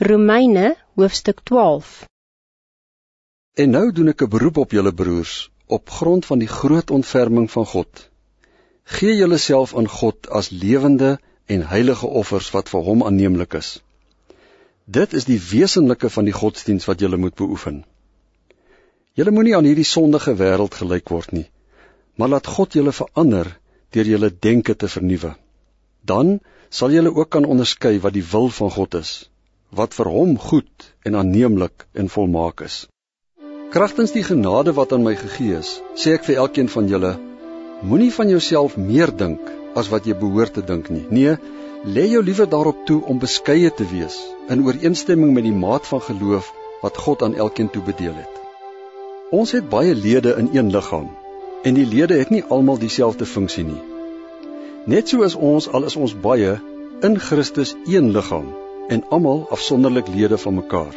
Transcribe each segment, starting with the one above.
Romeine hoofstuk 12 En nou doen ek 'n beroep op julle broers op grond van die groot ontferming van God. Gee julleself aan God as lewende en heilige offers wat vir hom aanneemlik is. Dit is die wesenlike van die godsdiens wat julle moet beoefen. Julle moenie aan hierdie sondige wêreld gelyk word nie, maar laat God julle verander deur julle denke te vernuwe. Dan sal julle ook kan onderskei wat die wil van God is wat vir hom goed en aanneemlik en volmaak is. Kragtens die genade wat aan my gegee is, sê ek vir elkeen van julle, moenie van jouself meer dink as wat jy behoort te dink nie. Nee, lê jou liewer daarop toe om beskeie te wees in ooreenstemming met die maat van geloof wat God aan elkeen toebedeel het. Ons het baie lede in een liggaam en die lede het nie almal dieselfde funksie nie. Net so is ons al is ons baie in Christus een liggaam en almal afsonderlik lede van mekaar.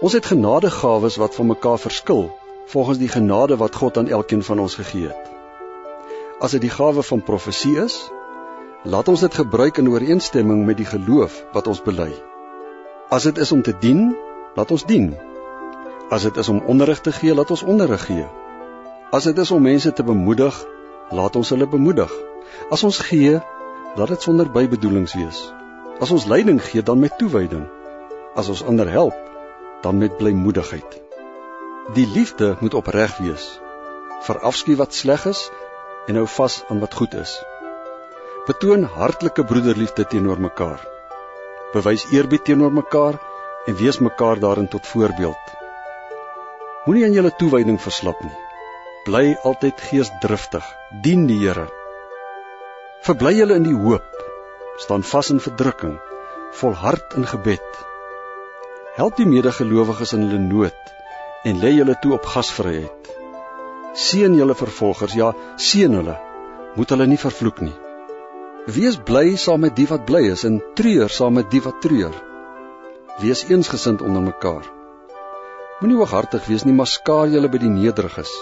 Ons het genadegawes wat van mekaar verskil volgens die genade wat God aan elkeen van ons gegee het. As dit die gawe van profesie is, laat ons dit gebruik in ooreenstemming met die geloof wat ons bely. As dit is om te dien, laat ons dien. As dit is om onderrig te gee, laat ons onderrig gee. As dit is om mense te bemoedig, laat ons hulle bemoedig. As ons gee, laat dit sonder bybedoelings wees. As ons leiding gee, dan met toewyding. As ons ander help, dan met blymoedigheid. Die liefde moet opreg wees. Verafskuw wat sleg is en hou vas aan wat goed is. Betoon hartlike broederliefde teenoor mekaar. Bewys eerbied teenoor mekaar en wees mekaar daarin tot voorbeeld. Moenie aan julle toewyding verslap nie. Bly altyd geesdriftig. Dien die Here. Verbly julle in die hoop staan vas in verdrukking, volhard in gebed. Help die medegelowiges in hulle nood en lê julle toe op gasvryheid. Seën julle vervolgers, ja, seën hulle. Moet hulle nie vervloek nie. Wees bly saam met die wat bly is en treur saam met die wat treur. Wees eensgesind onder mekaar. Moenie hooghartig wees nie, maar skaar julle by die nederiges.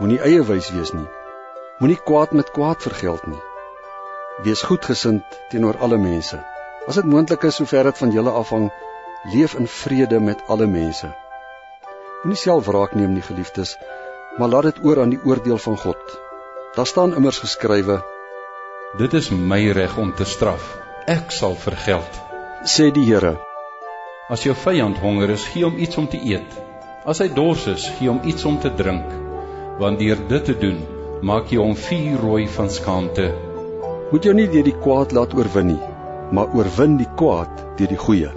Moenie eie wys wees nie. Moenie kwaad met kwaad vergeld nie. Wees goedgesind teenoor alle mense. As dit moontlik is sover dit van julle afhang, leef in vrede met alle mense. Moenie self wraak neem nie, geliefdes, maar laat dit oor aan die oordeel van God. Daar staan immers geskrywe: Dit is my reg om te straf. Ek sal vergeld, sê die Here. As jou vyand honger is, gee hom iets om te eet. As hy dors is, gee hom iets om te drink. Want deur dit te doen, maak jy hom vuurrooi van skaamte moet jou nie deur die kwaad laat oorwin nie, maar oorwin die kwaad deur die goeie.